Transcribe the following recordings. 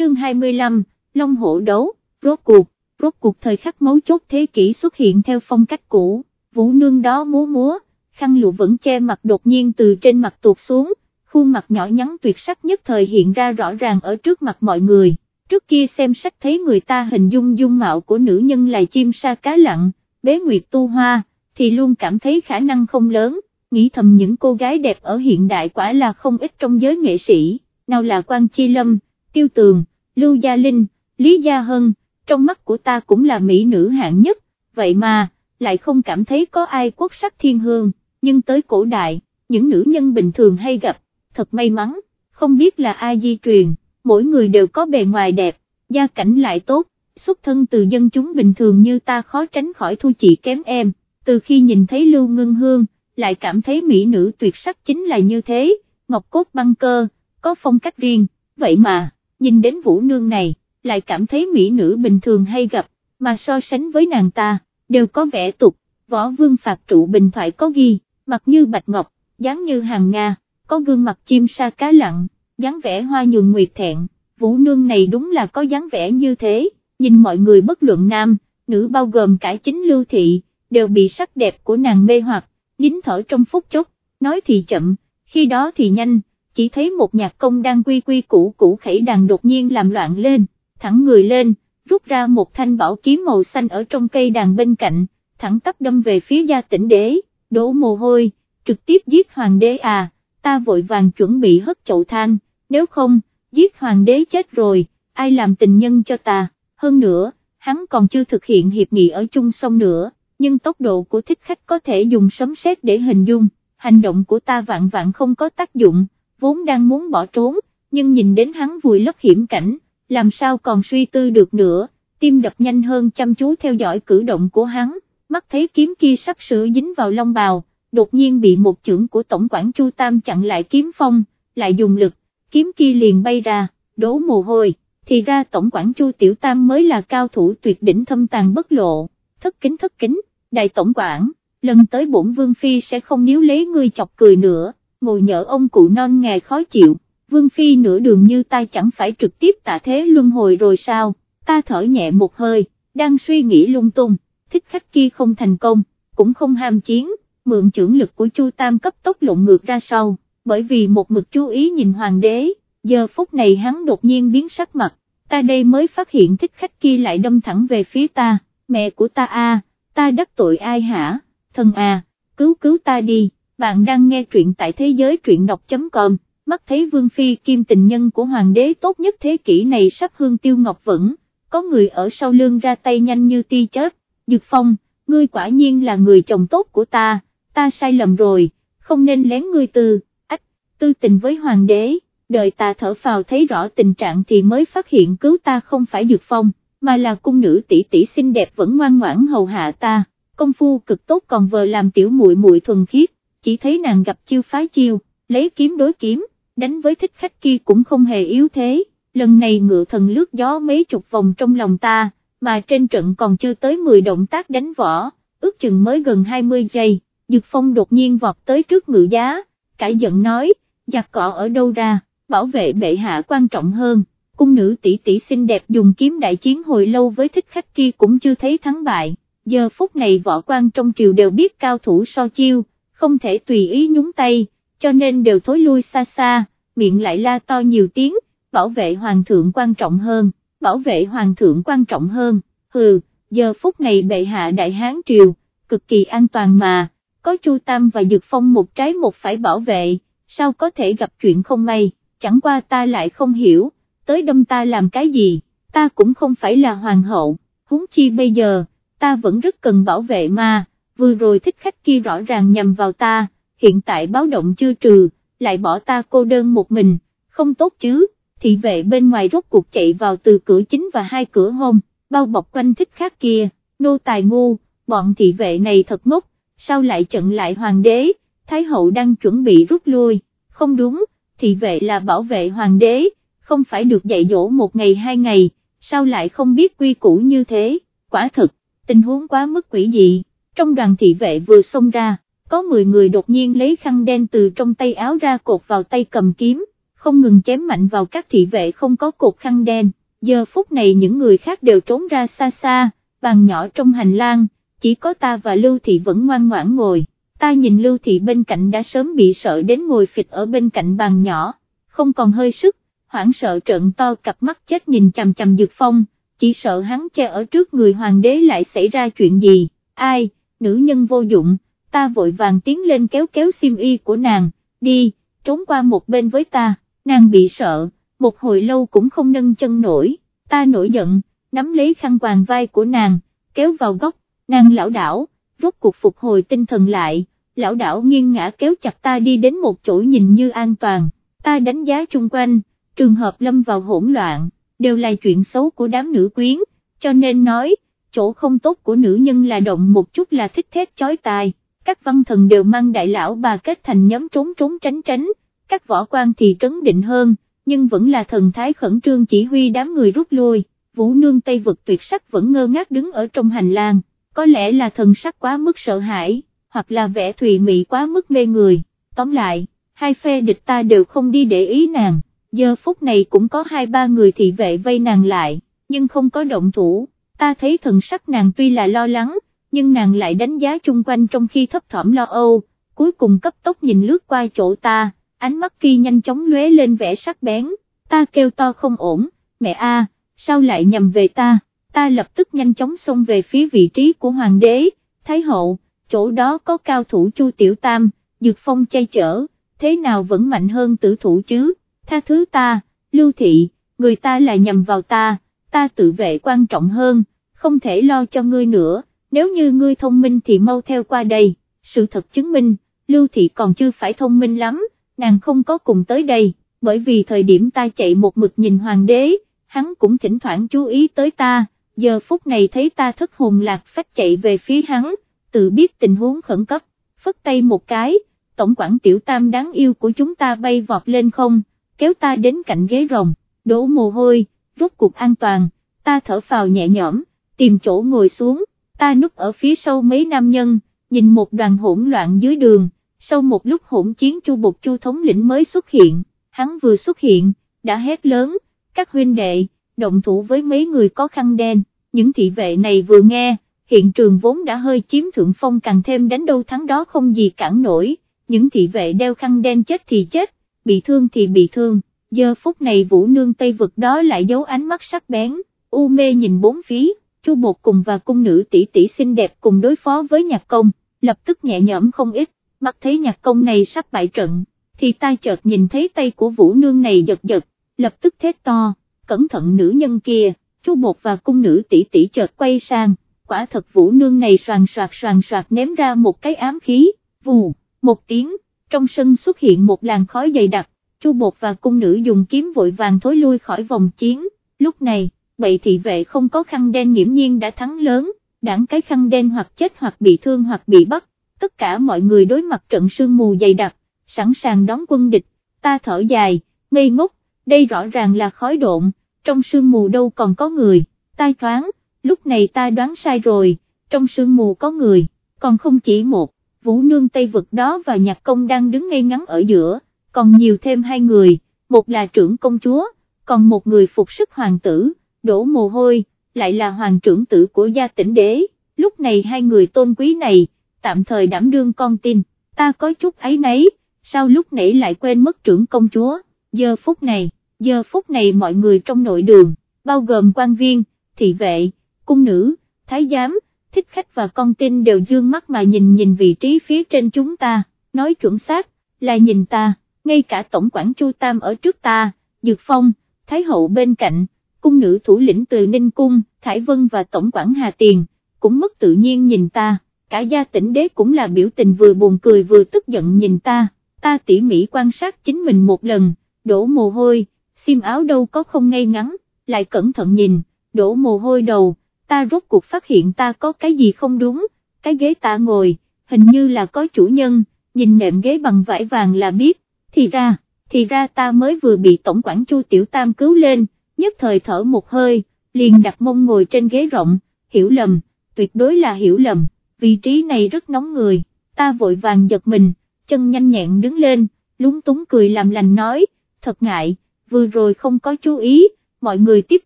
chương 25, Long Hổ đấu, rốt cuộc, rốt cuộc thời khắc mấu chốt thế kỷ xuất hiện theo phong cách cũ, vũ nương đó múa múa, khăn lụa vẫn che mặt đột nhiên từ trên mặt tuột xuống, khuôn mặt nhỏ nhắn tuyệt sắc nhất thời hiện ra rõ ràng ở trước mặt mọi người, trước kia xem sách thấy người ta hình dung dung mạo của nữ nhân là chim sa cá lặng, bế nguyệt tu hoa, thì luôn cảm thấy khả năng không lớn, nghĩ thầm những cô gái đẹp ở hiện đại quả là không ít trong giới nghệ sĩ, nào là Quan Chi Lâm, Tiêu Tường, Lưu Gia Linh, Lý Gia Hân, trong mắt của ta cũng là mỹ nữ hạng nhất, vậy mà, lại không cảm thấy có ai quốc sắc thiên hương, nhưng tới cổ đại, những nữ nhân bình thường hay gặp, thật may mắn, không biết là ai di truyền, mỗi người đều có bề ngoài đẹp, gia cảnh lại tốt, xuất thân từ dân chúng bình thường như ta khó tránh khỏi thu chị kém em, từ khi nhìn thấy Lưu Ngân Hương, lại cảm thấy mỹ nữ tuyệt sắc chính là như thế, ngọc cốt băng cơ, có phong cách riêng, vậy mà, nhìn đến vũ nương này, lại cảm thấy mỹ nữ bình thường hay gặp, mà so sánh với nàng ta, đều có vẻ tục, võ vương phạt trụ bình thoại có ghi, mặt như bạch ngọc, dáng như hàng Nga, có gương mặt chim sa cá lặng, dáng vẻ hoa nhường nguyệt thẹn, vũ nương này đúng là có dáng vẻ như thế, nhìn mọi người bất luận nam, nữ bao gồm cả chính lưu thị, đều bị sắc đẹp của nàng mê hoặc, nín thở trong phút chốc, nói thì chậm, khi đó thì nhanh, chỉ thấy một nhạc công đang quy quy củ củ khẩy đàn đột nhiên làm loạn lên, thẳng người lên, rút ra một thanh bảo kiếm màu xanh ở trong cây đàn bên cạnh, thẳng tắp đâm về phía gia tỉnh đế, đổ mồ hôi, trực tiếp giết hoàng đế à, ta vội vàng chuẩn bị hất chậu than, nếu không, giết hoàng đế chết rồi, ai làm tình nhân cho ta, hơn nữa, hắn còn chưa thực hiện hiệp nghị ở chung sông nữa, nhưng tốc độ của thích khách có thể dùng sấm sét để hình dung, hành động của ta vạn vạn không có tác dụng, vốn đang muốn bỏ trốn, nhưng nhìn đến hắn vùi lấp hiểm cảnh, làm sao còn suy tư được nữa, tim đập nhanh hơn chăm chú theo dõi cử động của hắn, mắt thấy kiếm kia sắp sửa dính vào lông bào, đột nhiên bị một chưởng của tổng quản Chu Tam chặn lại kiếm phong, lại dùng lực, kiếm kia liền bay ra, đổ mồ hôi, thì ra tổng quản Chu Tiểu Tam mới là cao thủ tuyệt đỉnh thâm tàn bất lộ, thất kính thất kính, đại tổng quản, lần tới bổn vương phi sẽ không níu lấy ngươi chọc cười nữa, ngồi nhỡ ông cụ non nghề khó chịu, vương phi nửa đường như ta chẳng phải trực tiếp tạ thế luân hồi rồi sao, ta thở nhẹ một hơi, đang suy nghĩ lung tung, thích khách kia không thành công, cũng không ham chiến, mượn trưởng lực của Chu Tam cấp tốc lộn ngược ra sau, bởi vì một mực chú ý nhìn hoàng đế, giờ phút này hắn đột nhiên biến sắc mặt, ta đây mới phát hiện thích khách kia lại đâm thẳng về phía ta, mẹ của ta a, ta đắc tội ai hả, thần à, cứu cứu ta đi, bạn đang nghe truyện tại thế giới truyện đọc.com, mắt thấy vương phi kim tình nhân của hoàng đế tốt nhất thế kỷ này sắp hương tiêu ngọc vững, có người ở sau lưng ra tay nhanh như ti chớp, Dược Phong, ngươi quả nhiên là người chồng tốt của ta, ta sai lầm rồi, không nên lén ngươi tư, ách, tư tình với hoàng đế, đợi ta thở phào thấy rõ tình trạng thì mới phát hiện cứu ta không phải Dược Phong, mà là cung nữ tỷ tỷ xinh đẹp vẫn ngoan ngoãn hầu hạ ta, công phu cực tốt còn vờ làm tiểu muội muội thuần khiết, chỉ thấy nàng gặp chiêu phái chiêu, lấy kiếm đối kiếm, đánh với thích khách kia cũng không hề yếu thế, lần này ngựa thần lướt gió mấy chục vòng trong lòng ta, mà trên trận còn chưa tới 10 động tác đánh võ, ước chừng mới gần 20 giây, Dược Phong đột nhiên vọt tới trước ngự giá, cãi giận nói, giặc cọ ở đâu ra, bảo vệ bệ hạ quan trọng hơn, cung nữ tỷ tỷ xinh đẹp dùng kiếm đại chiến hồi lâu với thích khách kia cũng chưa thấy thắng bại, giờ phút này võ quan trong triều đều biết cao thủ so chiêu, không thể tùy ý nhúng tay, cho nên đều thối lui xa xa, miệng lại la to nhiều tiếng, bảo vệ hoàng thượng quan trọng hơn, bảo vệ hoàng thượng quan trọng hơn, hừ, giờ phút này bệ hạ đại hán triều, cực kỳ an toàn mà, có Chu Tam và Dược Phong một trái một phải bảo vệ, sao có thể gặp chuyện không may, chẳng qua ta lại không hiểu, tới đâm ta làm cái gì, ta cũng không phải là hoàng hậu, huống chi bây giờ, ta vẫn rất cần bảo vệ mà, vừa rồi thích khách kia rõ ràng nhầm vào ta, hiện tại báo động chưa trừ, lại bỏ ta cô đơn một mình, không tốt chứ, thị vệ bên ngoài rốt cuộc chạy vào từ cửa chính và hai cửa hông, bao bọc quanh thích khác kia, nô tài ngu, bọn thị vệ này thật ngốc, sao lại trận lại hoàng đế, thái hậu đang chuẩn bị rút lui, không đúng, thị vệ là bảo vệ hoàng đế, không phải được dạy dỗ một ngày hai ngày, sao lại không biết quy củ như thế, quả thực, tình huống quá mức quỷ dị, trong đoàn thị vệ vừa xông ra, có 10 người đột nhiên lấy khăn đen từ trong tay áo ra cột vào tay cầm kiếm, không ngừng chém mạnh vào các thị vệ không có cột khăn đen, giờ phút này những người khác đều trốn ra xa xa, bàn nhỏ trong hành lang, chỉ có ta và Lưu Thị vẫn ngoan ngoãn ngồi, ta nhìn Lưu Thị bên cạnh đã sớm bị sợ đến ngồi phịch ở bên cạnh bàn nhỏ, không còn hơi sức, hoảng sợ trợn to cặp mắt chết nhìn chằm chằm Dược Phong, chỉ sợ hắn che ở trước người hoàng đế lại xảy ra chuyện gì, ai, nữ nhân vô dụng, ta vội vàng tiến lên kéo kéo xiêm y của nàng, đi, trốn qua một bên với ta, nàng bị sợ, một hồi lâu cũng không nâng chân nổi, ta nổi giận, nắm lấy khăn quàng vai của nàng, kéo vào góc, nàng lão đảo, rốt cuộc phục hồi tinh thần lại, lão đảo nghiêng ngã kéo chặt ta đi đến một chỗ nhìn như an toàn, ta đánh giá chung quanh, trường hợp lâm vào hỗn loạn, đều là chuyện xấu của đám nữ quyến, cho nên nói, chỗ không tốt của nữ nhân là động một chút là thích thét chói tai, các văn thần đều mang đại lão bà kết thành nhóm trốn trốn tránh tránh, các võ quan thì trấn định hơn, nhưng vẫn là thần thái khẩn trương chỉ huy đám người rút lui, vũ nương Tây vực tuyệt sắc vẫn ngơ ngác đứng ở trong hành lang, có lẽ là thần sắc quá mức sợ hãi, hoặc là vẻ thùy mị quá mức mê người, tóm lại, hai phe địch ta đều không đi để ý nàng, giờ phút này cũng có hai ba người thị vệ vây nàng lại, nhưng không có động thủ, ta thấy thần sắc nàng tuy là lo lắng, nhưng nàng lại đánh giá chung quanh trong khi thấp thỏm lo âu, cuối cùng cấp tốc nhìn lướt qua chỗ ta, ánh mắt kia nhanh chóng lóe lên vẻ sắc bén, ta kêu to không ổn, mẹ a, sao lại nhầm về ta, ta lập tức nhanh chóng xông về phía vị trí của hoàng đế, thái hậu, chỗ đó có cao thủ chu tiểu tam, dược phong chay chở, thế nào vẫn mạnh hơn tử thủ chứ, tha thứ ta, lưu thị, người ta lại nhầm vào ta, ta tự vệ quan trọng hơn, không thể lo cho ngươi nữa, nếu như ngươi thông minh thì mau theo qua đây, sự thật chứng minh, lưu thị còn chưa phải thông minh lắm, nàng không có cùng tới đây, bởi vì thời điểm ta chạy một mực nhìn hoàng đế, hắn cũng thỉnh thoảng chú ý tới ta, giờ phút này thấy ta thất hồn lạc phách chạy về phía hắn, tự biết tình huống khẩn cấp, phất tay một cái, tổng quản tiểu tam đáng yêu của chúng ta bay vọt lên không, kéo ta đến cạnh ghế rồng, đổ mồ hôi, rốt cuộc an toàn, ta thở phào nhẹ nhõm, tìm chỗ ngồi xuống, ta núp ở phía sau mấy nam nhân, nhìn một đoàn hỗn loạn dưới đường, sau một lúc hỗn chiến chu bột chu thống lĩnh mới xuất hiện, hắn vừa xuất hiện, đã hét lớn, các huynh đệ, động thủ với mấy người có khăn đen, những thị vệ này vừa nghe, hiện trường vốn đã hơi chiếm thượng phong càng thêm đánh đâu thắng đó không gì cản nổi, những thị vệ đeo khăn đen chết thì chết, bị thương thì bị thương, giờ phút này vũ nương tây vực đó lại giấu ánh mắt sắc bén, u mê nhìn bốn phía, chu bột cùng và cung nữ tỷ tỷ xinh đẹp cùng đối phó với nhạc công, lập tức nhẹ nhõm không ít, mắt thấy nhạc công này sắp bại trận, thì tai chợt nhìn thấy tay của vũ nương này giật giật, lập tức thét to, cẩn thận nữ nhân kia, chu bột và cung nữ tỷ tỷ chợt quay sang, quả thật vũ nương này soàn soạt soàn soạt ném ra một cái ám khí, vù, một tiếng, trong sân xuất hiện một làn khói dày đặc, chu bột và cung nữ dùng kiếm vội vàng thối lui khỏi vòng chiến, lúc này, bậy thị vệ không có khăn đen nghiễm nhiên đã thắng lớn, đảng cái khăn đen hoặc chết hoặc bị thương hoặc bị bắt, tất cả mọi người đối mặt trận sương mù dày đặc, sẵn sàng đón quân địch, ta thở dài, ngây ngốc, đây rõ ràng là khói độn, trong sương mù đâu còn có người, tai thoáng, lúc này ta đoán sai rồi, trong sương mù có người, còn không chỉ một, vũ nương Tây vực đó và nhạc công đang đứng ngay ngắn ở giữa, còn nhiều thêm hai người, một là trưởng công chúa, còn một người phục sức hoàng tử, đổ mồ hôi, lại là hoàng trưởng tử của gia tỉnh đế, lúc này hai người tôn quý này, tạm thời đảm đương con tin, ta có chút ấy nấy, sao lúc nãy lại quên mất trưởng công chúa, giờ phút này, giờ phút này mọi người trong nội đường, bao gồm quan viên, thị vệ, cung nữ, thái giám, thích khách và con tin đều dương mắt mà nhìn nhìn vị trí phía trên chúng ta, nói chuẩn xác, là nhìn ta, ngay cả tổng quản Chu Tam ở trước ta, Dược Phong, Thái Hậu bên cạnh, cung nữ thủ lĩnh từ Ninh Cung, Thải Vân và tổng quản Hà Tiền, cũng mất tự nhiên nhìn ta, cả gia tỉnh đế cũng là biểu tình vừa buồn cười vừa tức giận nhìn ta, ta tỉ mỉ quan sát chính mình một lần, đổ mồ hôi, xiêm áo đâu có không ngay ngắn, lại cẩn thận nhìn, đổ mồ hôi đầu, ta rốt cuộc phát hiện ta có cái gì không đúng, cái ghế ta ngồi, hình như là có chủ nhân, nhìn nệm ghế bằng vải vàng là biết, thì ra, thì ra ta mới vừa bị tổng quản Chu Tiểu Tam cứu lên, nhất thời thở một hơi, liền đặt mông ngồi trên ghế rộng, hiểu lầm, tuyệt đối là hiểu lầm, vị trí này rất nóng người, ta vội vàng giật mình, chân nhanh nhẹn đứng lên, lúng túng cười làm lành nói, thật ngại, vừa rồi không có chú ý, mọi người tiếp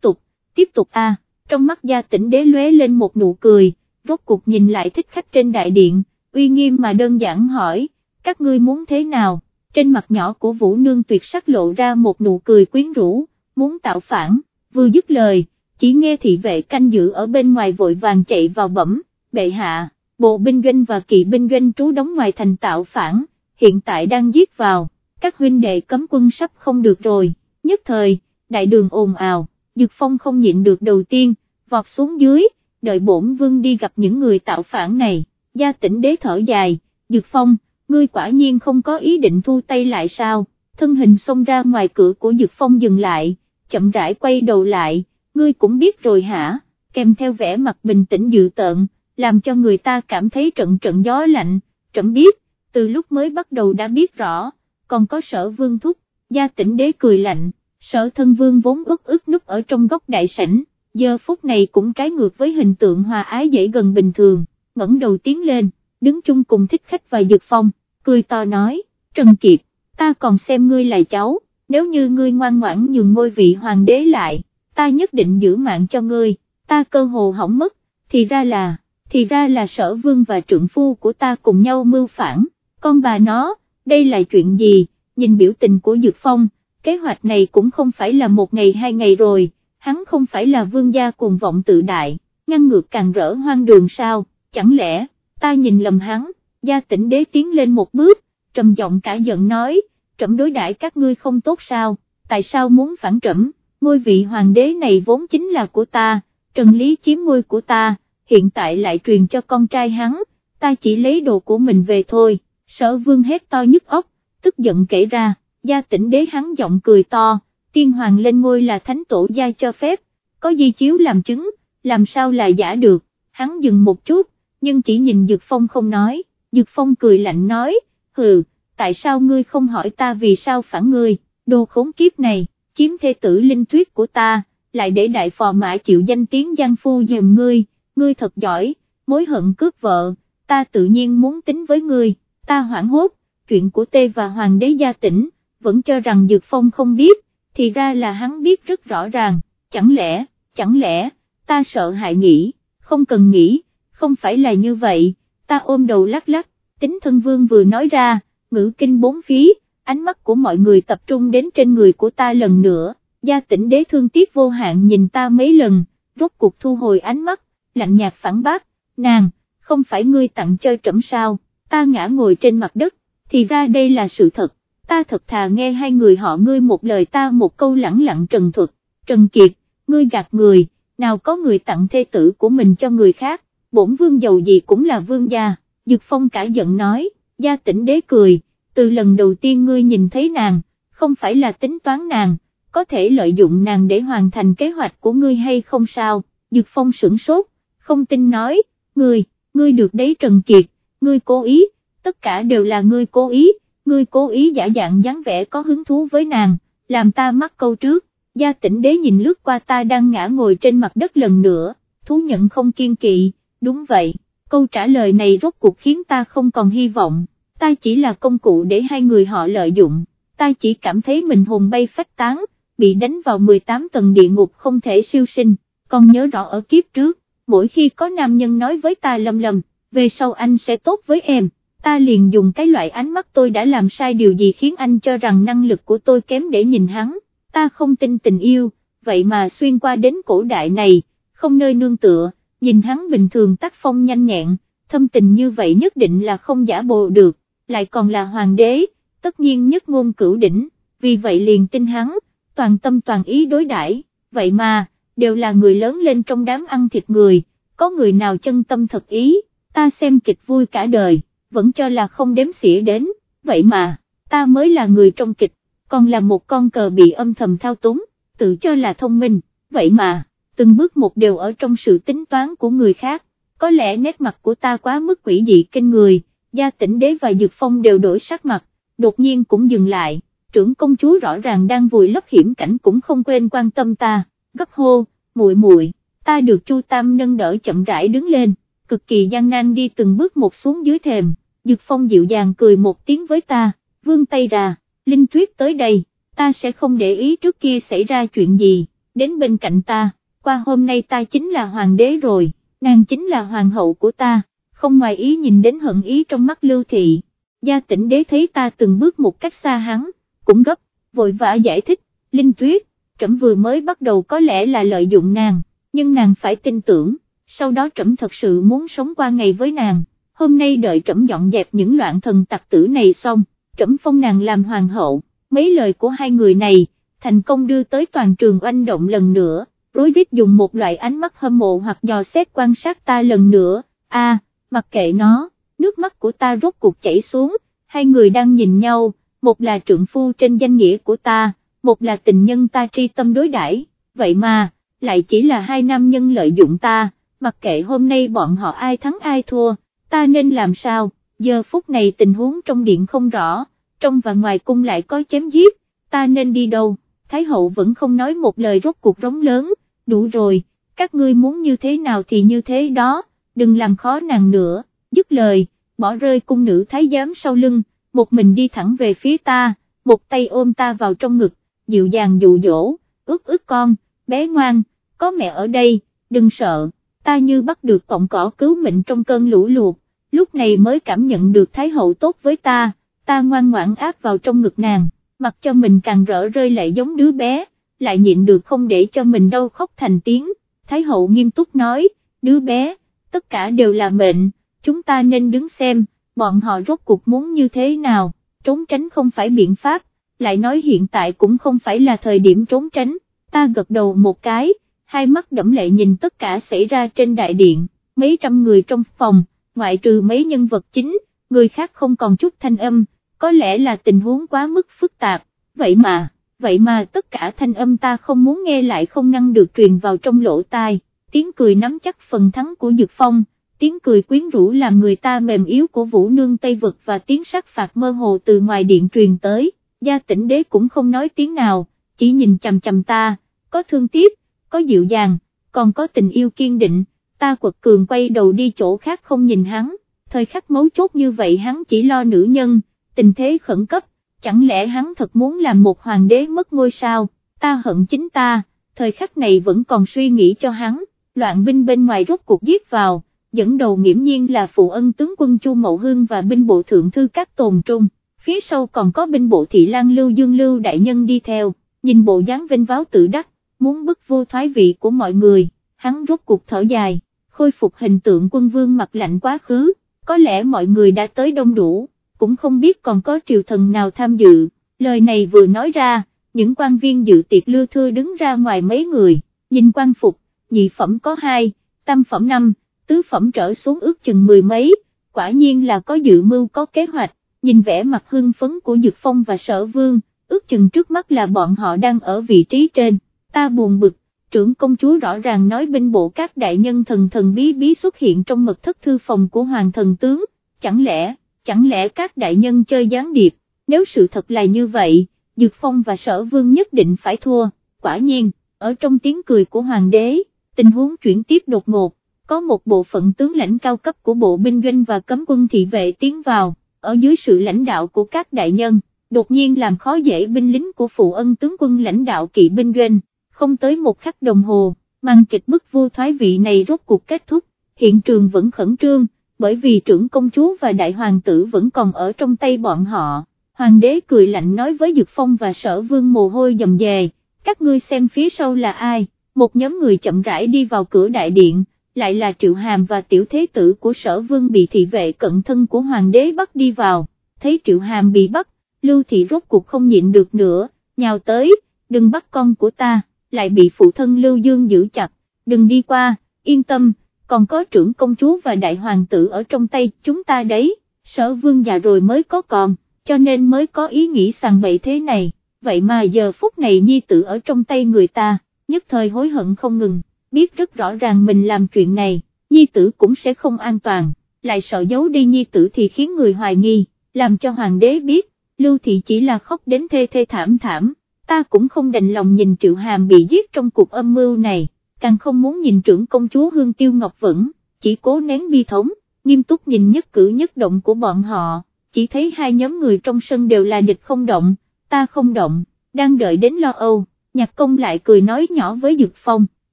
tục, tiếp tục a. trong mắt gia tỉnh đế lóe lên một nụ cười, rốt cuộc nhìn lại thích khách trên đại điện, uy nghiêm mà đơn giản hỏi, các ngươi muốn thế nào, trên mặt nhỏ của Vũ Nương tuyệt sắc lộ ra một nụ cười quyến rũ, muốn tạo phản, vừa dứt lời, chỉ nghe thị vệ canh giữ ở bên ngoài vội vàng chạy vào bẩm, bệ hạ, bộ binh doanh và kỵ binh doanh trú đóng ngoài thành tạo phản, hiện tại đang giết vào, các huynh đệ cấm quân sắp không được rồi, nhất thời, đại đường ồn ào, Dược Phong không nhịn được đầu tiên, vọt xuống dưới, đợi bổn vương đi gặp những người tạo phản này, gia tỉnh đế thở dài, Dược Phong, ngươi quả nhiên không có ý định thu tay lại sao, thân hình xông ra ngoài cửa của Dực Phong dừng lại, chậm rãi quay đầu lại, ngươi cũng biết rồi hả, kèm theo vẻ mặt bình tĩnh dự tợn, làm cho người ta cảm thấy trận trận gió lạnh, trẫm biết, từ lúc mới bắt đầu đã biết rõ, còn có sở vương thúc, gia tỉnh đế cười lạnh, sở thân vương vốn ức ức núp ở trong góc đại sảnh, giờ phút này cũng trái ngược với hình tượng hòa ái dễ gần bình thường, ngẩng đầu tiến lên, đứng chung cùng thích khách và dược phong, cười to nói, Trần Kiệt, ta còn xem ngươi là cháu, nếu như ngươi ngoan ngoãn nhường ngôi vị hoàng đế lại, ta nhất định giữ mạng cho ngươi, ta cơ hồ hỏng mất, thì ra là, thì ra là sở vương và trượng phu của ta cùng nhau mưu phản, con bà nó, đây là chuyện gì, nhìn biểu tình của Dược Phong, kế hoạch này cũng không phải là một ngày hai ngày rồi, hắn không phải là vương gia cuồng vọng tự đại, ngăn ngược càng rỡ hoang đường sao, chẳng lẽ, ta nhìn lầm hắn, gia tỉnh đế tiến lên một bước, trầm giọng cả giận nói, trẫm đối đãi các ngươi không tốt sao, tại sao muốn phản trẫm, ngôi vị hoàng đế này vốn chính là của ta, Trần Lý chiếm ngôi của ta, hiện tại lại truyền cho con trai hắn, ta chỉ lấy đồ của mình về thôi, sở vương hét to nhức óc, tức giận kể ra, gia tỉnh đế hắn giọng cười to, tiên hoàng lên ngôi là thánh tổ gia cho phép, có di chiếu làm chứng, làm sao là giả được, hắn dừng một chút, nhưng chỉ nhìn Dược Phong không nói, Dược Phong cười lạnh nói, hừ, tại sao ngươi không hỏi ta vì sao phản ngươi, đồ khốn kiếp này, chiếm thê tử linh tuyết của ta, lại để đại phò mã chịu danh tiếng giang phu dùm ngươi, ngươi thật giỏi, mối hận cướp vợ, ta tự nhiên muốn tính với ngươi, ta hoảng hốt, chuyện của tê và hoàng đế gia tỉnh, vẫn cho rằng Dược Phong không biết, thì ra là hắn biết rất rõ ràng, chẳng lẽ, chẳng lẽ, ta sợ hại nghĩ, không cần nghĩ, không phải là như vậy, ta ôm đầu lắc lắc, tính thân vương vừa nói ra, ngữ kinh bốn phí, ánh mắt của mọi người tập trung đến trên người của ta lần nữa, gia tỉnh đế thương tiếc vô hạn nhìn ta mấy lần, rốt cuộc thu hồi ánh mắt, lạnh nhạt phản bác, nàng, không phải ngươi tặng cho trẫm sao, ta ngã ngồi trên mặt đất, thì ra đây là sự thật, ta thật thà nghe hai người họ ngươi một lời ta một câu lẳng lặng trần thuật, Trần Kiệt, ngươi gạt người, nào có người tặng thê tử của mình cho người khác, bổn vương giàu gì cũng là vương gia, Dực Phong cả giận nói, gia tỉnh đế cười, từ lần đầu tiên ngươi nhìn thấy nàng, không phải là tính toán nàng, có thể lợi dụng nàng để hoàn thành kế hoạch của ngươi hay không sao, Dực Phong sửng sốt, không tin nói, ngươi, ngươi được đấy Trần Kiệt, ngươi cố ý, tất cả đều là ngươi cố ý, ngươi cố ý giả dạng dáng vẻ có hứng thú với nàng, làm ta mắc câu trước, gia tỉnh đế nhìn lướt qua ta đang ngã ngồi trên mặt đất lần nữa, thú nhận không kiên kỵ, đúng vậy, câu trả lời này rốt cuộc khiến ta không còn hy vọng, ta chỉ là công cụ để hai người họ lợi dụng, ta chỉ cảm thấy mình hồn bay phách tán, bị đánh vào 18 tầng địa ngục không thể siêu sinh, còn nhớ rõ ở kiếp trước, mỗi khi có nam nhân nói với ta lầm lầm, về sau anh sẽ tốt với em ta liền dùng cái loại ánh mắt tôi đã làm sai điều gì khiến anh cho rằng năng lực của tôi kém để nhìn hắn, ta không tin tình yêu, vậy mà xuyên qua đến cổ đại này, không nơi nương tựa, nhìn hắn bình thường tác phong nhanh nhẹn, thâm tình như vậy nhất định là không giả bộ được, lại còn là hoàng đế, tất nhiên nhất ngôn cửu đỉnh, vì vậy liền tin hắn, toàn tâm toàn ý đối đãi, vậy mà, đều là người lớn lên trong đám ăn thịt người, có người nào chân tâm thật ý, ta xem kịch vui cả đời vẫn cho là không đếm xỉa đến, vậy mà, ta mới là người trong kịch, còn là một con cờ bị âm thầm thao túng, tự cho là thông minh, vậy mà, từng bước một đều ở trong sự tính toán của người khác, có lẽ nét mặt của ta quá mức quỷ dị kinh người, gia tỉnh đế và dược phong đều đổi sắc mặt, đột nhiên cũng dừng lại, trưởng công chúa rõ ràng đang vùi lấp hiểm cảnh cũng không quên quan tâm ta, gấp hô, muội muội, ta được Chu Tam nâng đỡ chậm rãi đứng lên, cực kỳ gian nan đi từng bước một xuống dưới thềm. dược Phong dịu dàng cười một tiếng với ta, vương tay ra, Linh Tuyết tới đây, ta sẽ không để ý trước kia xảy ra chuyện gì, đến bên cạnh ta, qua hôm nay ta chính là hoàng đế rồi, nàng chính là hoàng hậu của ta, không ngoài ý nhìn đến hận ý trong mắt lưu thị, gia tỉnh đế thấy ta từng bước một cách xa hắn, cũng gấp, vội vã giải thích, Linh Tuyết, trẫm vừa mới bắt đầu có lẽ là lợi dụng nàng, nhưng nàng phải tin tưởng, sau đó trẫm thật sự muốn sống qua ngày với nàng, hôm nay đợi trẫm dọn dẹp những loạn thần tặc tử này xong, trẫm phong nàng làm hoàng hậu, mấy lời của hai người này, thành công đưa tới toàn trường oanh động lần nữa, rối rít dùng một loại ánh mắt hâm mộ hoặc dò xét quan sát ta lần nữa, a, mặc kệ nó, nước mắt của ta rốt cuộc chảy xuống, hai người đang nhìn nhau, một là trượng phu trên danh nghĩa của ta, một là tình nhân ta tri tâm đối đãi, vậy mà, lại chỉ là hai nam nhân lợi dụng ta, mặc kệ hôm nay bọn họ ai thắng ai thua, ta nên làm sao, giờ phút này tình huống trong điện không rõ, trong và ngoài cung lại có chém giết, ta nên đi đâu, Thái hậu vẫn không nói một lời rốt cuộc rống lớn, đủ rồi, các ngươi muốn như thế nào thì như thế đó, đừng làm khó nàng nữa, dứt lời, bỏ rơi cung nữ thái giám sau lưng, một mình đi thẳng về phía ta, một tay ôm ta vào trong ngực, dịu dàng dụ dỗ, ước ước con, bé ngoan, có mẹ ở đây, đừng sợ, ta như bắt được cọng cỏ cứu mệnh trong cơn lũ lụt, lúc này mới cảm nhận được Thái hậu tốt với ta, ta ngoan ngoãn áp vào trong ngực nàng, mặc cho mình càng rỡ rơi lại giống đứa bé, lại nhịn được không để cho mình đâu khóc thành tiếng, Thái hậu nghiêm túc nói, đứa bé, tất cả đều là mệnh, chúng ta nên đứng xem, bọn họ rốt cuộc muốn như thế nào, trốn tránh không phải biện pháp, lại nói hiện tại cũng không phải là thời điểm trốn tránh, ta gật đầu một cái, hai mắt đẫm lệ nhìn tất cả xảy ra trên đại điện, mấy trăm người trong phòng, ngoại trừ mấy nhân vật chính, người khác không còn chút thanh âm, có lẽ là tình huống quá mức phức tạp, vậy mà, vậy mà tất cả thanh âm ta không muốn nghe lại không ngăn được truyền vào trong lỗ tai, tiếng cười nắm chắc phần thắng của Dược Phong, tiếng cười quyến rũ làm người ta mềm yếu của Vũ Nương Tây Vực và tiếng sát phạt mơ hồ từ ngoài điện truyền tới, gia tỉnh đế cũng không nói tiếng nào, chỉ nhìn chầm chầm ta, có thương tiếc, có dịu dàng, còn có tình yêu kiên định, ta quật cường quay đầu đi chỗ khác không nhìn hắn, thời khắc mấu chốt như vậy hắn chỉ lo nữ nhân, tình thế khẩn cấp, chẳng lẽ hắn thật muốn làm một hoàng đế mất ngôi sao, ta hận chính ta, thời khắc này vẫn còn suy nghĩ cho hắn, loạn binh bên ngoài rốt cuộc giết vào, dẫn đầu nghiễm nhiên là phụ ân tướng quân Chu Mậu Hương và binh bộ thượng thư các tồn trung, phía sau còn có binh bộ thị lang lưu dương lưu đại nhân đi theo, nhìn bộ dáng vinh váo tự đắc, muốn bức vô thoái vị của mọi người, hắn rốt cuộc thở dài, khôi phục hình tượng quân vương mặt lạnh quá khứ, có lẽ mọi người đã tới đông đủ, cũng không biết còn có triều thần nào tham dự, lời này vừa nói ra, những quan viên dự tiệc lưu thư đứng ra ngoài mấy người, nhìn quan phục, nhị phẩm có hai, tam phẩm năm, tứ phẩm trở xuống ước chừng mười mấy, quả nhiên là có dự mưu có kế hoạch, nhìn vẻ mặt hưng phấn của Dược Phong và Sở Vương, ước chừng trước mắt là bọn họ đang ở vị trí trên, ta buồn bực, trưởng công chúa rõ ràng nói binh bộ các đại nhân thần thần bí bí xuất hiện trong mật thất thư phòng của hoàng thần tướng, chẳng lẽ, chẳng lẽ các đại nhân chơi gián điệp, nếu sự thật là như vậy, Dược Phong và Sở Vương nhất định phải thua, quả nhiên, ở trong tiếng cười của hoàng đế, tình huống chuyển tiếp đột ngột, có một bộ phận tướng lãnh cao cấp của bộ binh doanh và cấm quân thị vệ tiến vào, ở dưới sự lãnh đạo của các đại nhân, đột nhiên làm khó dễ binh lính của phụ ân tướng quân lãnh đạo kỵ binh doanh, không tới một khắc đồng hồ, màn kịch bức vua thoái vị này rốt cuộc kết thúc, hiện trường vẫn khẩn trương, bởi vì trưởng công chúa và đại hoàng tử vẫn còn ở trong tay bọn họ. Hoàng đế cười lạnh nói với Dực Phong và sở vương mồ hôi dầm dề, các ngươi xem phía sau là ai, một nhóm người chậm rãi đi vào cửa đại điện, lại là Triệu Hàm và tiểu thế tử của sở vương bị thị vệ cận thân của hoàng đế bắt đi vào, thấy Triệu Hàm bị bắt, Lưu Thị rốt cuộc không nhịn được nữa, nhào tới, đừng bắt con của ta, lại bị phụ thân Lưu Dương giữ chặt, đừng đi qua, yên tâm, còn có trưởng công chúa và đại hoàng tử ở trong tay chúng ta đấy, sở vương già rồi mới có còn, cho nên mới có ý nghĩ sàng bậy thế này, vậy mà giờ phút này nhi tử ở trong tay người ta, nhất thời hối hận không ngừng biết rất rõ ràng mình làm chuyện này, nhi tử cũng sẽ không an toàn, lại sợ giấu đi nhi tử thì khiến người hoài nghi, làm cho hoàng đế biết, lưu thị chỉ là khóc đến thê thê thảm thảm, ta cũng không đành lòng nhìn triệu hàm bị giết trong cuộc âm mưu này, càng không muốn nhìn trưởng công chúa Hương Tiêu Ngọc Vững, chỉ cố nén bi thống, nghiêm túc nhìn nhất cử nhất động của bọn họ, chỉ thấy hai nhóm người trong sân đều là địch không động, ta không động, đang đợi đến lo âu, nhạc công lại cười nói nhỏ với Dực Phong,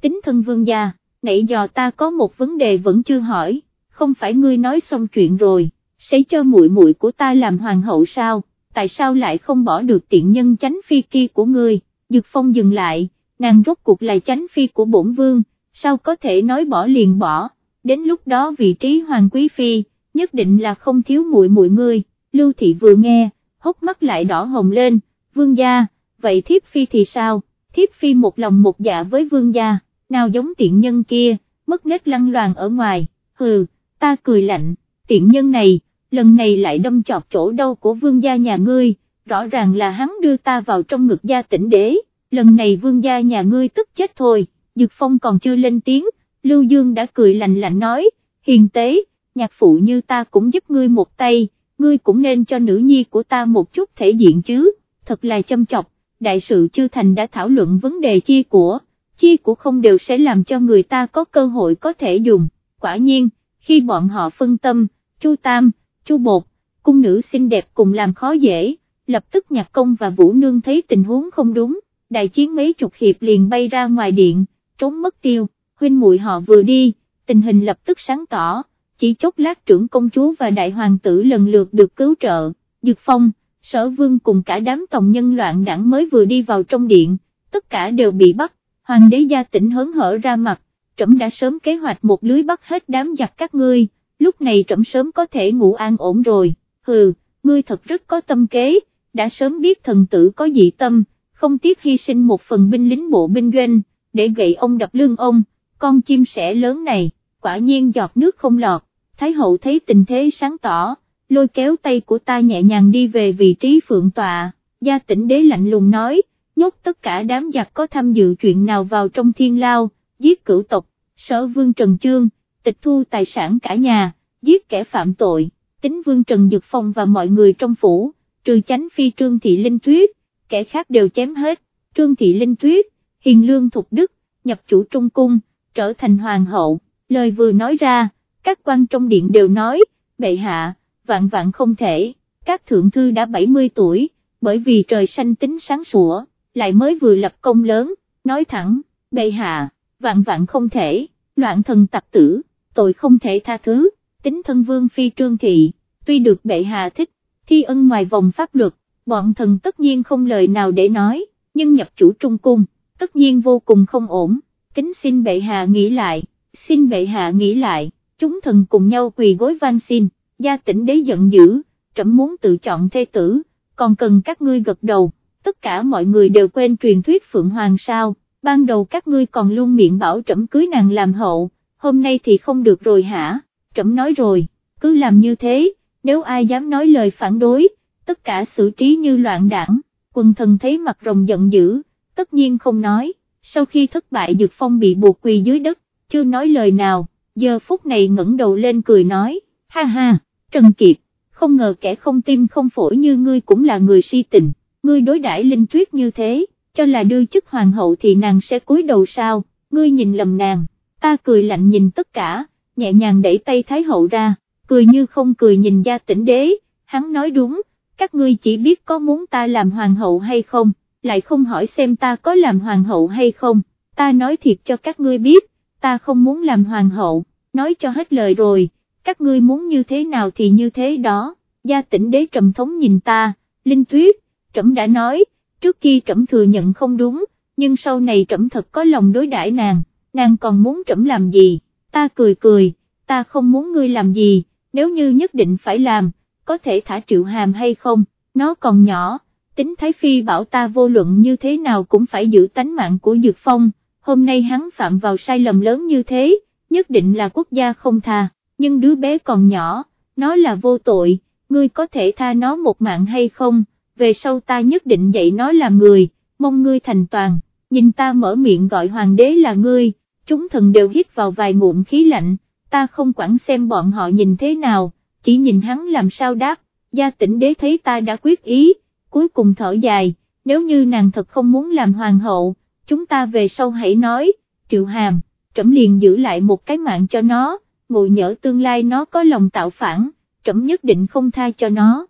tính thân vương gia, nãy giờ ta có một vấn đề vẫn chưa hỏi, không phải ngươi nói xong chuyện rồi, sẽ cho muội muội của ta làm hoàng hậu sao, tại sao lại không bỏ được tiện nhân chánh phi kia của ngươi, Dực Phong dừng lại, nàng rốt cuộc là chánh phi của bổn vương, sao có thể nói bỏ liền bỏ, đến lúc đó vị trí hoàng quý phi, nhất định là không thiếu muội muội ngươi, Lưu Thị vừa nghe, hốc mắt lại đỏ hồng lên, vương gia, vậy thiếp phi thì sao, thiếp phi một lòng một dạ với vương gia, nào giống tiện nhân kia, mất nết lăng loàn ở ngoài, hừ, ta cười lạnh, tiện nhân này, lần này lại đâm chọt chỗ đâu của vương gia nhà ngươi, rõ ràng là hắn đưa ta vào trong ngực gia tỉnh đế, lần này vương gia nhà ngươi tức chết thôi, Dực Phong còn chưa lên tiếng, Lưu Dương đã cười lạnh lạnh nói, hiền tế, nhạc phụ như ta cũng giúp ngươi một tay, ngươi cũng nên cho nữ nhi của ta một chút thể diện chứ, thật là châm chọc, đại sự chưa thành đã thảo luận vấn đề chia của, chia của không đều sẽ làm cho người ta có cơ hội có thể dùng, quả nhiên, khi bọn họ phân tâm, Chu Tam, Chu Bột, cung nữ xinh đẹp cùng làm khó dễ, lập tức nhạc công và Vũ Nương thấy tình huống không đúng, đại chiến mấy chục hiệp liền bay ra ngoài điện, trốn mất tiêu, huynh muội họ vừa đi, tình hình lập tức sáng tỏ, chỉ chốc lát trưởng công chúa và đại hoàng tử lần lượt được cứu trợ, Dược Phong, sở vương cùng cả đám tòng nhân loạn đảng mới vừa đi vào trong điện, tất cả đều bị bắt, hoàng đế gia tỉnh hớn hở ra mặt, trẫm đã sớm kế hoạch một lưới bắt hết đám giặc các ngươi, lúc này trẫm sớm có thể ngủ an ổn rồi, hừ, ngươi thật rất có tâm kế, đã sớm biết thần tử có dị tâm, không tiếc hy sinh một phần binh lính bộ binh doanh, để gậy ông đập lưng ông, con chim sẻ lớn này, quả nhiên giọt nước không lọt, Thái hậu thấy tình thế sáng tỏ, lôi kéo tay của ta nhẹ nhàng đi về vị trí phượng tọa, gia tỉnh đế lạnh lùng nói, nhốt tất cả đám giặc có tham dự chuyện nào vào trong thiên lao, giết cửu tộc, sở vương Trần Chương, tịch thu tài sản cả nhà, giết kẻ phạm tội, tính vương Trần Dực Phong và mọi người trong phủ, trừ chánh phi Trương Thị Linh Tuyết, kẻ khác đều chém hết, Trương Thị Linh Tuyết, hiền lương thục đức, nhập chủ trung cung, trở thành hoàng hậu, lời vừa nói ra, các quan trong điện đều nói, bệ hạ, vạn vạn không thể, các thượng thư đã 70 tuổi, bởi vì trời xanh tính sáng sủa, lại mới vừa lập công lớn, nói thẳng, bệ hạ, vạn vạn không thể, loạn thần tặc tử, tội không thể tha thứ, tính thân vương phi trương thị, tuy được bệ hạ thích, thi ân ngoài vòng pháp luật, bọn thần tất nhiên không lời nào để nói, nhưng nhập chủ trung cung, tất nhiên vô cùng không ổn, kính xin bệ hạ nghĩ lại, xin bệ hạ nghĩ lại, chúng thần cùng nhau quỳ gối van xin, gia tỉnh đế giận dữ, trẫm muốn tự chọn thê tử, còn cần các ngươi gật đầu, tất cả mọi người đều quên truyền thuyết Phượng Hoàng sao, ban đầu các ngươi còn luôn miệng bảo trẫm cưới nàng làm hậu, hôm nay thì không được rồi hả, trẫm nói rồi, cứ làm như thế, nếu ai dám nói lời phản đối, tất cả xử trí như loạn đảng, quần thần thấy mặt rồng giận dữ, tất nhiên không nói, sau khi thất bại Dược Phong bị buộc quỳ dưới đất, chưa nói lời nào, giờ phút này ngẩng đầu lên cười nói, ha ha, Trần Kiệt, không ngờ kẻ không tim không phổi như ngươi cũng là người si tình, ngươi đối đãi Linh Tuyết như thế, cho là đưa chức hoàng hậu thì nàng sẽ cúi đầu sao, ngươi nhìn lầm nàng, ta cười lạnh nhìn tất cả, nhẹ nhàng đẩy tay Thái hậu ra, cười như không cười nhìn gia tỉnh đế, hắn nói đúng, các ngươi chỉ biết có muốn ta làm hoàng hậu hay không, lại không hỏi xem ta có làm hoàng hậu hay không, ta nói thiệt cho các ngươi biết, ta không muốn làm hoàng hậu, nói cho hết lời rồi, các ngươi muốn như thế nào thì như thế đó, gia tỉnh đế trầm thống nhìn ta, Linh Tuyết, trẫm đã nói, trước khi trẫm thừa nhận không đúng, nhưng sau này trẫm thật có lòng đối đãi nàng, nàng còn muốn trẫm làm gì, ta cười cười, ta không muốn ngươi làm gì, nếu như nhất định phải làm, có thể thả triệu hàm hay không, nó còn nhỏ, tính Thái Phi bảo ta vô luận như thế nào cũng phải giữ tánh mạng của Dược Phong, hôm nay hắn phạm vào sai lầm lớn như thế, nhất định là quốc gia không tha, nhưng đứa bé còn nhỏ, nó là vô tội, ngươi có thể tha nó một mạng hay không, về sau ta nhất định dạy nó làm người, mong ngươi thành toàn, nhìn ta mở miệng gọi hoàng đế là ngươi, chúng thần đều hít vào vài ngụm khí lạnh, ta không quản xem bọn họ nhìn thế nào, chỉ nhìn hắn làm sao đáp, gia tỉnh đế thấy ta đã quyết ý, cuối cùng thở dài, nếu như nàng thật không muốn làm hoàng hậu, chúng ta về sau hãy nói, triệu hàm, trẫm liền giữ lại một cái mạng cho nó, ngồi nhỡ tương lai nó có lòng tạo phản, trẫm nhất định không tha cho nó.